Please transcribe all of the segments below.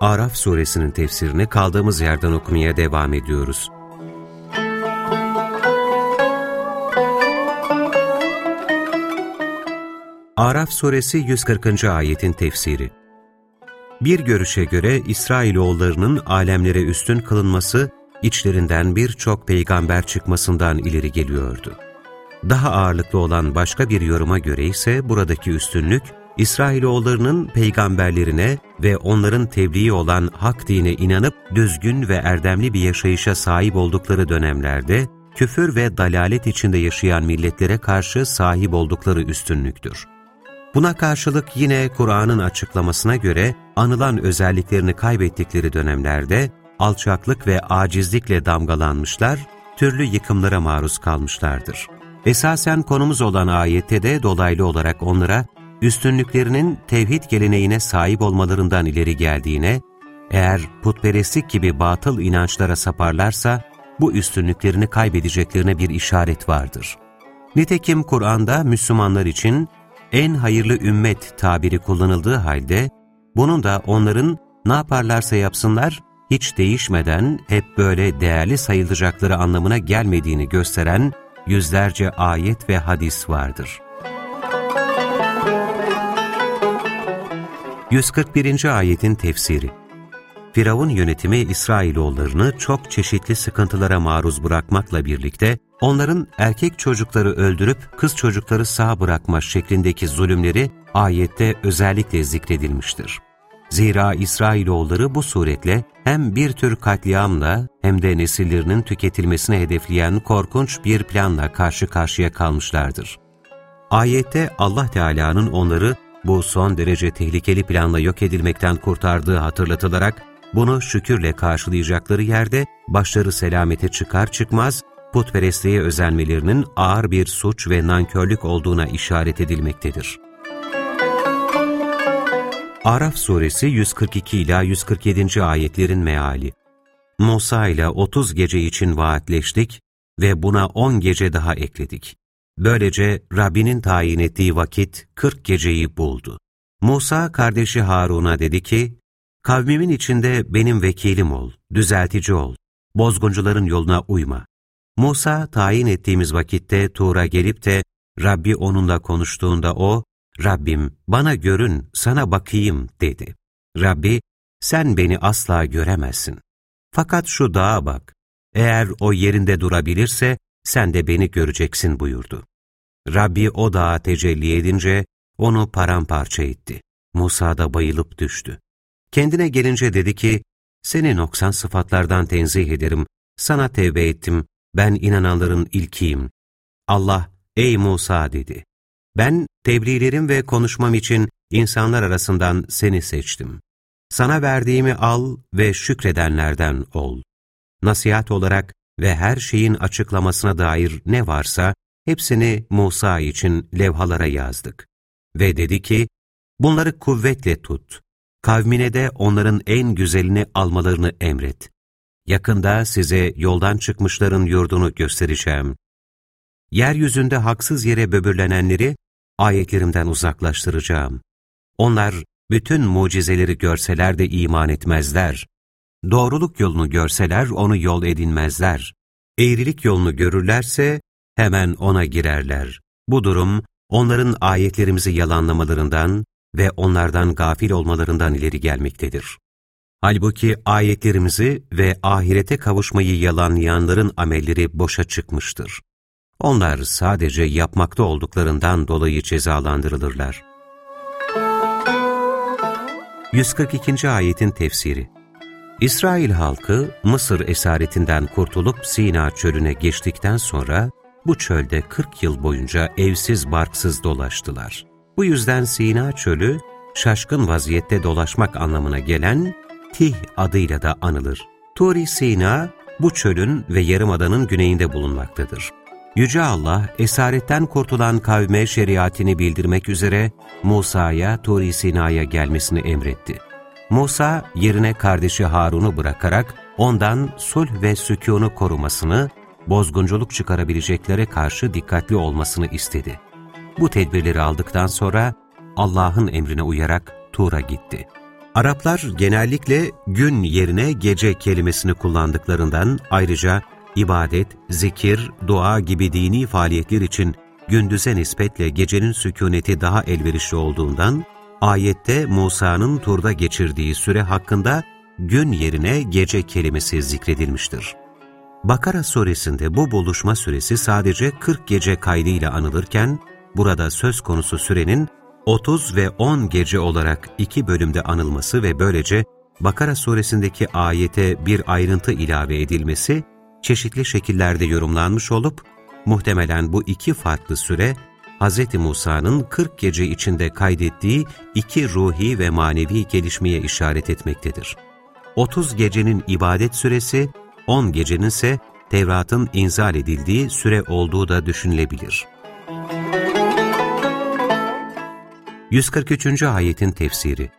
Araf suresinin tefsirini kaldığımız yerden okumaya devam ediyoruz. Araf suresi 140. ayetin tefsiri Bir görüşe göre İsrailoğullarının alemlere üstün kılınması, içlerinden birçok peygamber çıkmasından ileri geliyordu. Daha ağırlıklı olan başka bir yoruma göre ise buradaki üstünlük, İsrailoğullarının peygamberlerine ve onların tebliği olan hak dine inanıp düzgün ve erdemli bir yaşayışa sahip oldukları dönemlerde, küfür ve dalalet içinde yaşayan milletlere karşı sahip oldukları üstünlüktür. Buna karşılık yine Kur'an'ın açıklamasına göre anılan özelliklerini kaybettikleri dönemlerde alçaklık ve acizlikle damgalanmışlar, türlü yıkımlara maruz kalmışlardır. Esasen konumuz olan ayette de dolaylı olarak onlara üstünlüklerinin tevhid geleneğine sahip olmalarından ileri geldiğine, eğer putperestlik gibi batıl inançlara saparlarsa, bu üstünlüklerini kaybedeceklerine bir işaret vardır. Nitekim Kur'an'da Müslümanlar için en hayırlı ümmet tabiri kullanıldığı halde, bunun da onların ne yaparlarsa yapsınlar, hiç değişmeden hep böyle değerli sayılacakları anlamına gelmediğini gösteren yüzlerce ayet ve hadis vardır. 141. ayetin tefsiri Firavun yönetimi İsrailoğullarını çok çeşitli sıkıntılara maruz bırakmakla birlikte, onların erkek çocukları öldürüp kız çocukları sağ bırakma şeklindeki zulümleri ayette özellikle zikredilmiştir. Zira İsrailoğulları bu suretle hem bir tür katliamla hem de nesillerinin tüketilmesine hedefleyen korkunç bir planla karşı karşıya kalmışlardır. Ayette Allah Teala'nın onları bu son derece tehlikeli planla yok edilmekten kurtardığı hatırlatılarak, bunu şükürle karşılayacakları yerde başları selamete çıkar çıkmaz, putperestliğe özenmelerinin ağır bir suç ve nankörlük olduğuna işaret edilmektedir. Araf suresi 142 ila 147. ayetlerin meali. Musa ile 30 gece için vaatleştik ve buna 10 gece daha ekledik. Böylece Rabbinin tayin ettiği vakit 40 geceyi buldu. Musa kardeşi Harun'a dedi ki, Kavmimin içinde benim vekilim ol, düzeltici ol, bozguncuların yoluna uyma. Musa tayin ettiğimiz vakitte Tuğra gelip de Rabbi onunla konuştuğunda o, Rabbim bana görün, sana bakayım dedi. Rabbi, sen beni asla göremezsin. Fakat şu dağa bak, eğer o yerinde durabilirse sen de beni göreceksin buyurdu. Rabbi o dağa tecelli edince onu paramparça etti. Musa da bayılıp düştü. Kendine gelince dedi ki, seni noksan sıfatlardan tenzih ederim, sana tevbe ettim, ben inananların ilkiyim. Allah, ey Musa dedi, ben tebliğlerim ve konuşmam için insanlar arasından seni seçtim. Sana verdiğimi al ve şükredenlerden ol. Nasihat olarak ve her şeyin açıklamasına dair ne varsa hepsini Musa için levhalara yazdık. Ve dedi ki, bunları kuvvetle tut. Kavmine de onların en güzelini almalarını emret. Yakında size yoldan çıkmışların yurdunu göstereceğim. Yeryüzünde haksız yere böbürlenenleri ayetlerimden uzaklaştıracağım. Onlar bütün mucizeleri görseler de iman etmezler. Doğruluk yolunu görseler onu yol edinmezler. Eğrilik yolunu görürlerse hemen ona girerler. Bu durum onların ayetlerimizi yalanlamalarından ve onlardan gafil olmalarından ileri gelmektedir. Halbuki ayetlerimizi ve ahirete kavuşmayı yalanlayanların amelleri boşa çıkmıştır. Onlar sadece yapmakta olduklarından dolayı cezalandırılırlar. 142. Ayetin Tefsiri İsrail halkı Mısır esaretinden kurtulup Sina çölüne geçtikten sonra bu çölde 40 yıl boyunca evsiz barksız dolaştılar. Bu yüzden Sina çölü şaşkın vaziyette dolaşmak anlamına gelen Tih adıyla da anılır. Turi Sina, bu çölün ve yarımadanın güneyinde bulunmaktadır. Yüce Allah, esaretten kurtulan kavme şeriatini bildirmek üzere Musa'ya Turi Sina'ya gelmesini emretti. Musa, yerine kardeşi Harun'u bırakarak ondan sulh ve sükûnu korumasını, bozgunculuk çıkarabileceklere karşı dikkatli olmasını istedi. Bu tedbirleri aldıktan sonra Allah'ın emrine uyarak Tur'a gitti. Araplar genellikle gün yerine gece kelimesini kullandıklarından ayrıca ibadet, zikir, dua gibi dini faaliyetler için gündüze nispetle gecenin sükuneti daha elverişli olduğundan, ayette Musa'nın turda geçirdiği süre hakkında gün yerine gece kelimesi zikredilmiştir. Bakara suresinde bu buluşma süresi sadece 40 gece kaydıyla anılırken, burada söz konusu sürenin 30 ve 10 gece olarak iki bölümde anılması ve böylece Bakara suresindeki ayete bir ayrıntı ilave edilmesi, çeşitli şekillerde yorumlanmış olup, muhtemelen bu iki farklı süre, Hz. Musa'nın 40 gece içinde kaydettiği iki ruhi ve manevi gelişmeye işaret etmektedir. 30 gecenin ibadet süresi, 10 gecenin ise Tevrat'ın inzal edildiği süre olduğu da düşünülebilir. 143. ayetin tefsiri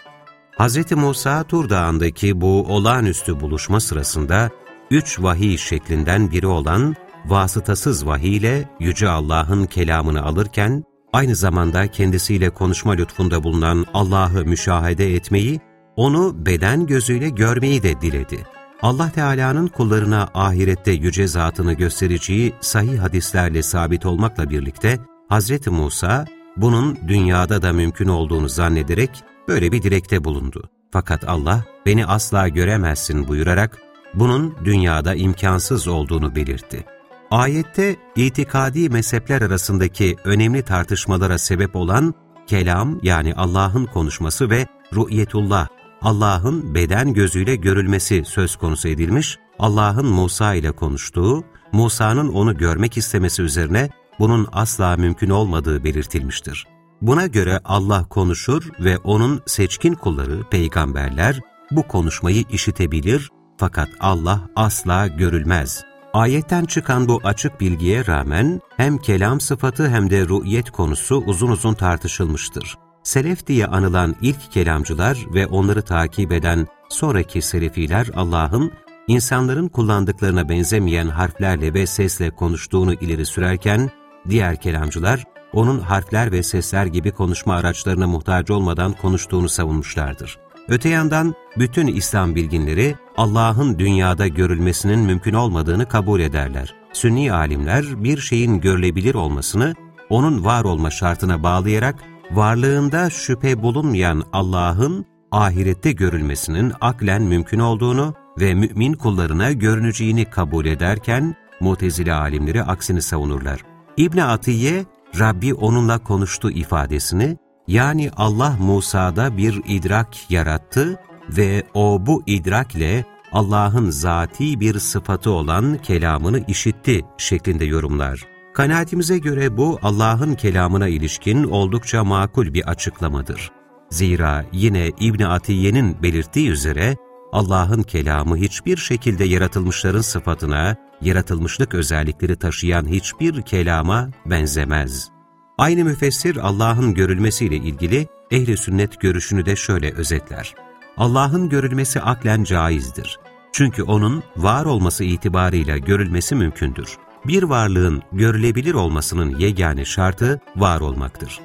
Hz. Musa Tur Dağı'ndaki bu olağanüstü buluşma sırasında üç vahiy şeklinden biri olan vasıtasız vahiy ile Yüce Allah'ın kelamını alırken, aynı zamanda kendisiyle konuşma lütfunda bulunan Allah'ı müşahede etmeyi, onu beden gözüyle görmeyi de diledi. Allah Teala'nın kullarına ahirette yüce zatını göstereceği sahih hadislerle sabit olmakla birlikte, Hz. Musa, bunun dünyada da mümkün olduğunu zannederek böyle bir dilekte bulundu. Fakat Allah, beni asla göremezsin buyurarak, bunun dünyada imkansız olduğunu belirtti. Ayette itikadi mezhepler arasındaki önemli tartışmalara sebep olan kelam yani Allah'ın konuşması ve ru'yetullah, Allah'ın beden gözüyle görülmesi söz konusu edilmiş, Allah'ın Musa ile konuştuğu, Musa'nın onu görmek istemesi üzerine bunun asla mümkün olmadığı belirtilmiştir. Buna göre Allah konuşur ve onun seçkin kulları, peygamberler bu konuşmayı işitebilir fakat Allah asla görülmez. Ayetten çıkan bu açık bilgiye rağmen hem kelam sıfatı hem de ru'yet konusu uzun uzun tartışılmıştır. Selef diye anılan ilk kelamcılar ve onları takip eden sonraki selefiler Allah'ın insanların kullandıklarına benzemeyen harflerle ve sesle konuştuğunu ileri sürerken, diğer kelamcılar onun harfler ve sesler gibi konuşma araçlarına muhtaç olmadan konuştuğunu savunmuşlardır. Öte yandan bütün İslam bilginleri Allah'ın dünyada görülmesinin mümkün olmadığını kabul ederler. Sünni alimler bir şeyin görülebilir olmasını onun var olma şartına bağlayarak varlığında şüphe bulunmayan Allah'ın ahirette görülmesinin aklen mümkün olduğunu ve mümin kullarına görüneceğini kabul ederken mutezile alimleri aksini savunurlar. İbn Atiye, Rabbi onunla konuştu ifadesini, yani Allah Musa'da bir idrak yarattı ve o bu idrakle Allah'ın zati bir sıfatı olan kelamını işitti şeklinde yorumlar. Kanaatimize göre bu Allah'ın kelamına ilişkin oldukça makul bir açıklamadır. Zira yine İbn Atiye'nin belirttiği üzere Allah'ın kelamı hiçbir şekilde yaratılmışların sıfatına, yaratılmışlık özellikleri taşıyan hiçbir kelama benzemez. Aynı müfessir Allah'ın görülmesiyle ilgili ehli sünnet görüşünü de şöyle özetler. Allah'ın görülmesi aklen caizdir. Çünkü O'nun var olması itibarıyla görülmesi mümkündür. Bir varlığın görülebilir olmasının yegane şartı var olmaktır.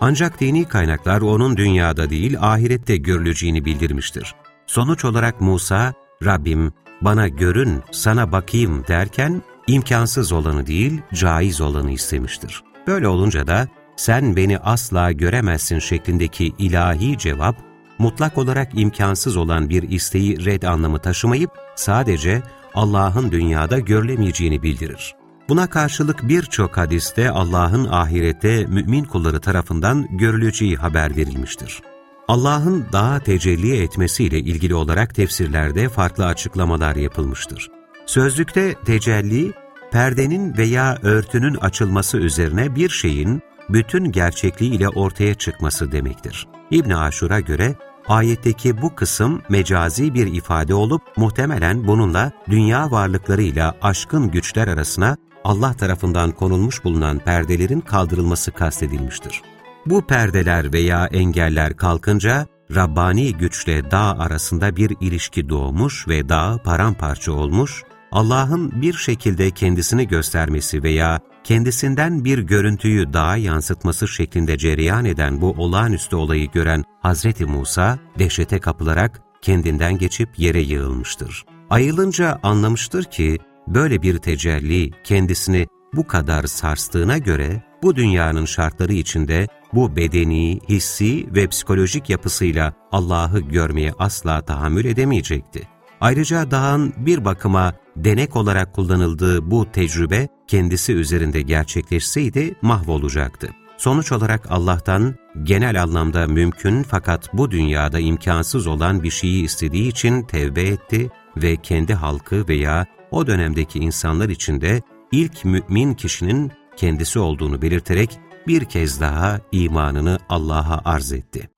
Ancak dini kaynaklar O'nun dünyada değil ahirette görüleceğini bildirmiştir. Sonuç olarak Musa, Rabbim bana görün, sana bakayım derken imkansız olanı değil, caiz olanı istemiştir. Böyle olunca da sen beni asla göremezsin şeklindeki ilahi cevap, mutlak olarak imkansız olan bir isteği red anlamı taşımayıp sadece Allah'ın dünyada görülemeyeceğini bildirir. Buna karşılık birçok hadiste Allah'ın ahirette mümin kulları tarafından görüleceği haber verilmiştir. Allah'ın daha tecelli etmesiyle ilgili olarak tefsirlerde farklı açıklamalar yapılmıştır. Sözlükte tecelli, perdenin veya örtünün açılması üzerine bir şeyin bütün gerçekliğiyle ortaya çıkması demektir. İbn Aşur'a göre Ayetteki bu kısım mecazi bir ifade olup muhtemelen bununla dünya varlıklarıyla aşkın güçler arasına Allah tarafından konulmuş bulunan perdelerin kaldırılması kastedilmiştir. Bu perdeler veya engeller kalkınca Rabbani güçle dağ arasında bir ilişki doğmuş ve dağ paramparça olmuş, Allah'ın bir şekilde kendisini göstermesi veya kendisinden bir görüntüyü dağa yansıtması şeklinde cereyan eden bu olağanüstü olayı gören Hazreti Musa, dehşete kapılarak kendinden geçip yere yığılmıştır. Ayılınca anlamıştır ki, böyle bir tecelli kendisini bu kadar sarstığına göre, bu dünyanın şartları içinde bu bedeni, hissi ve psikolojik yapısıyla Allah'ı görmeye asla tahammül edemeyecekti. Ayrıca dağın bir bakıma denek olarak kullanıldığı bu tecrübe kendisi üzerinde gerçekleşseydi mahvolacaktı. Sonuç olarak Allah'tan genel anlamda mümkün fakat bu dünyada imkansız olan bir şeyi istediği için tevbe etti ve kendi halkı veya o dönemdeki insanlar içinde ilk mümin kişinin kendisi olduğunu belirterek bir kez daha imanını Allah'a arz etti.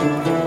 Thank you.